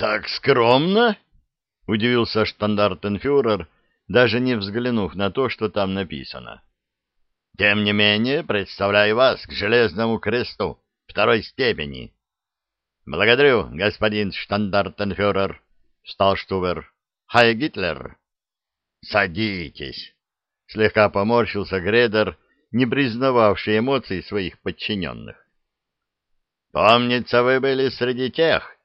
Так скромно? — удивился штандартенфюрер, даже не взглянув на то, что там написано. — Тем не менее, представляю вас к Железному кресту второй степени. — Благодарю, господин штандартенфюрер, — встал Штубер. — Хай Гитлер! — Садитесь! — слегка поморщился Гредер, не признававший эмоций своих подчиненных. — Помнится, вы были среди тех,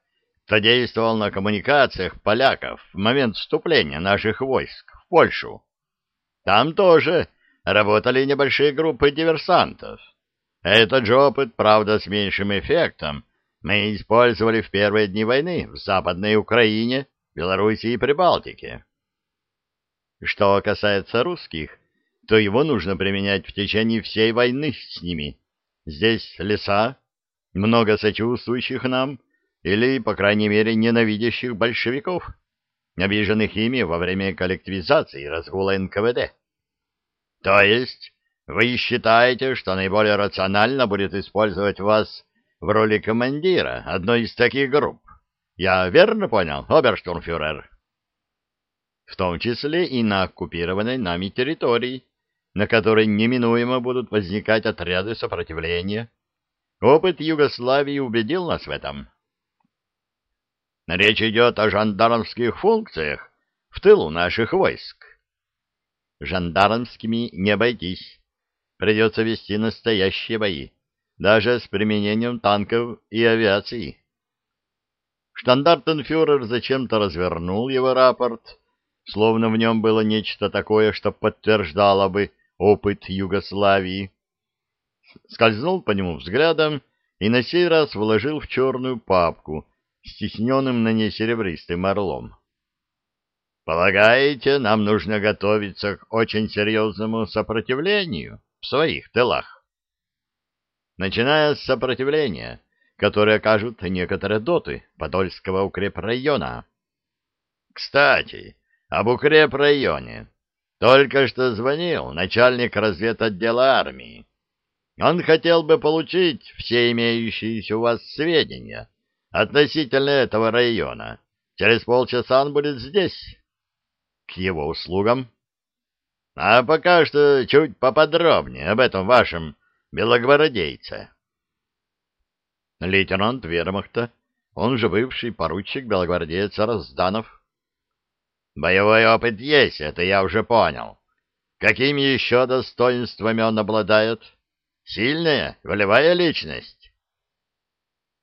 кто действовал на коммуникациях поляков в момент вступления наших войск в Польшу. Там тоже работали небольшие группы диверсантов. Этот же опыт, правда, с меньшим эффектом, мы использовали в первые дни войны в Западной Украине, Белоруссии и Прибалтике. Что касается русских, то его нужно применять в течение всей войны с ними. Здесь леса, много сочувствующих нам, или, по крайней мере, ненавидящих большевиков, обиженных ими во время коллективизации и разгула НКВД. То есть вы считаете, что наиболее рационально будет использовать вас в роли командира одной из таких групп? Я верно понял, оберштурмфюрер? В том числе и на оккупированной нами территории, на которой неминуемо будут возникать отряды сопротивления. Опыт Югославии убедил нас в этом. Речь идет о жандармских функциях в тылу наших войск. Жандармскими не обойтись. Придется вести настоящие бои, даже с применением танков и авиации. Штандартенфюрер зачем-то развернул его рапорт, словно в нем было нечто такое, что подтверждало бы опыт Югославии. Скользнул по нему взглядом и на сей раз вложил в черную папку, стесненным на ней серебристым орлом. «Полагаете, нам нужно готовиться к очень серьезному сопротивлению в своих тылах?» Начиная с сопротивления, которое окажут некоторые доты Подольского укрепрайона. Кстати, об укрепрайоне. Только что звонил начальник разведотдела армии. Он хотел бы получить все имеющиеся у вас сведения относительно этого района. Через полчаса он будет здесь. К его услугам. А пока что чуть поподробнее об этом вашем белогвардейце. Лейтенант вермахта, он же бывший поручик белогвардейца Разданов. Боевой опыт есть, это я уже понял. Какими еще достоинствами он обладает? Сильная, волевая личность?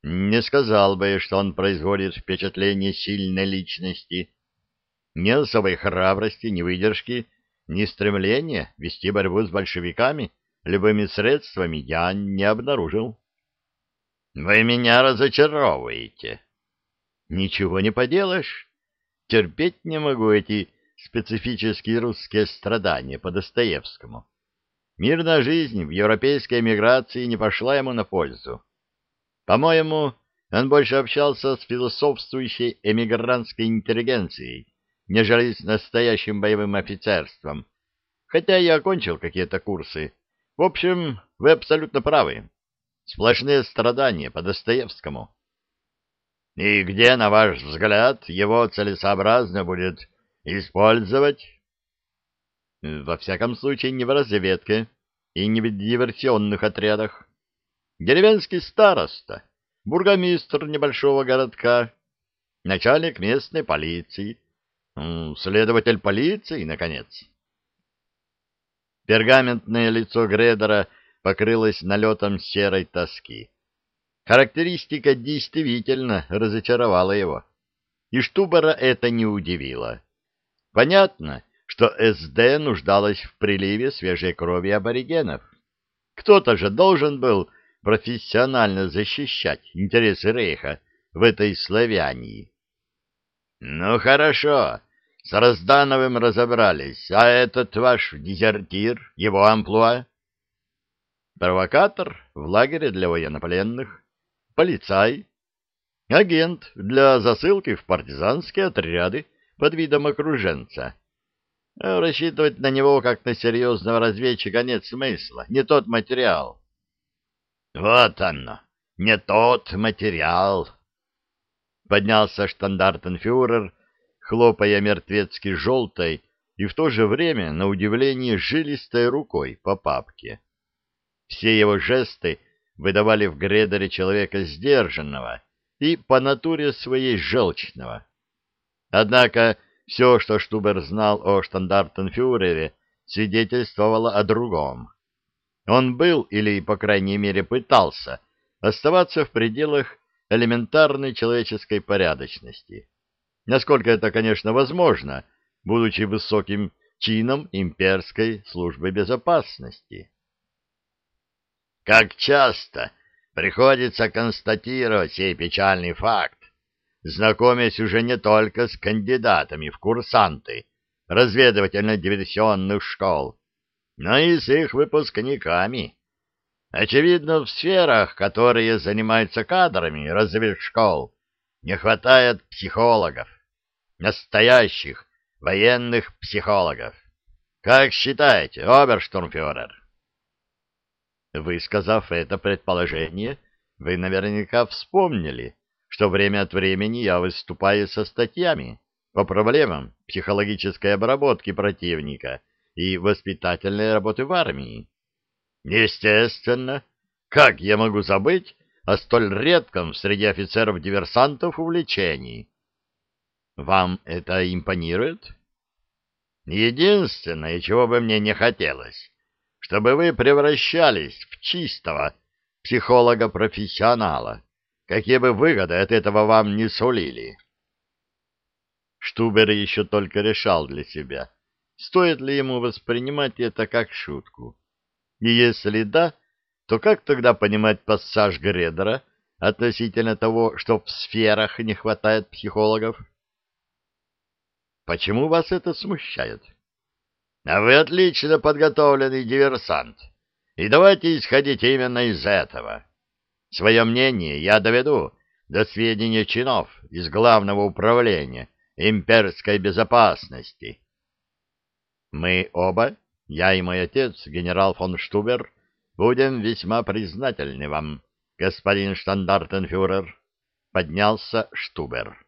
Не сказал бы, что он производит впечатление сильной личности. Ни особой храбрости, ни выдержки, ни стремления вести борьбу с большевиками любыми средствами я не обнаружил. — Вы меня разочаровываете. — Ничего не поделаешь. Терпеть не могу эти специфические русские страдания по Достоевскому. Мирная жизнь в европейской эмиграции не пошла ему на пользу. По-моему, он больше общался с философствующей эмигрантской интеллигенцией, нежели с настоящим боевым офицерством, хотя я окончил какие-то курсы. В общем, вы абсолютно правы. Сплошные страдания по Достоевскому. И где, на ваш взгляд, его целесообразно будет использовать? Во всяком случае, не в разведке и не в диверсионных отрядах. Деревенский староста, бургомистр небольшого городка, начальник местной полиции, следователь полиции, наконец. Пергаментное лицо Гредера покрылось налетом серой тоски. Характеристика действительно разочаровала его. И Штубера это не удивило. Понятно, что СД нуждалась в приливе свежей крови аборигенов. Кто-то же должен был профессионально защищать интересы Рейха в этой славянии. Ну хорошо, с Раздановым разобрались, а этот ваш дезертир, его амплуа? Провокатор в лагере для военнопленных, полицай, агент для засылки в партизанские отряды под видом окруженца. Рассчитывать на него как на серьезного разведчика нет смысла, не тот материал. Вот оно, не тот материал. Поднялся штандартенфюрер, хлопая мертвецки желтой и в то же время, на удивление, жилистой рукой по папке. Все его жесты выдавали в Гредере человека сдержанного и по натуре своей желчного. Однако все, что Штубер знал о штандартенфюрере, свидетельствовало о другом. Он был, или, по крайней мере, пытался, оставаться в пределах элементарной человеческой порядочности. Насколько это, конечно, возможно, будучи высоким чином имперской службы безопасности. Как часто приходится констатировать сей печальный факт, знакомясь уже не только с кандидатами в курсанты разведывательно-диверсионных школ, но и с их выпускниками. Очевидно, в сферах, которые занимаются кадрами разведшкол, не хватает психологов, настоящих военных психологов. Как считаете, оберштурмфюрер? Высказав это предположение, вы наверняка вспомнили, что время от времени я выступаю со статьями по проблемам психологической обработки противника и воспитательной работы в армии. Естественно, как я могу забыть о столь редком среди офицеров-диверсантов увлечении? Вам это импонирует? Единственное, чего бы мне не хотелось, чтобы вы превращались в чистого психолога-профессионала, какие бы выгоды от этого вам не сулили. Штубер еще только решал для себя, стоит ли ему воспринимать это как шутку. И если да, то как тогда понимать пассаж Гредера относительно того, что в сферах не хватает психологов? Почему вас это смущает? А вы отлично подготовленный диверсант. И давайте исходить именно из этого. Свое мнение я доведу до сведения чинов из Главного управления имперской безопасности. Мы оба, я и мой отец, генерал фон Штубер, будем весьма признательны вам, господин штандартенфюрер, поднялся Штубер.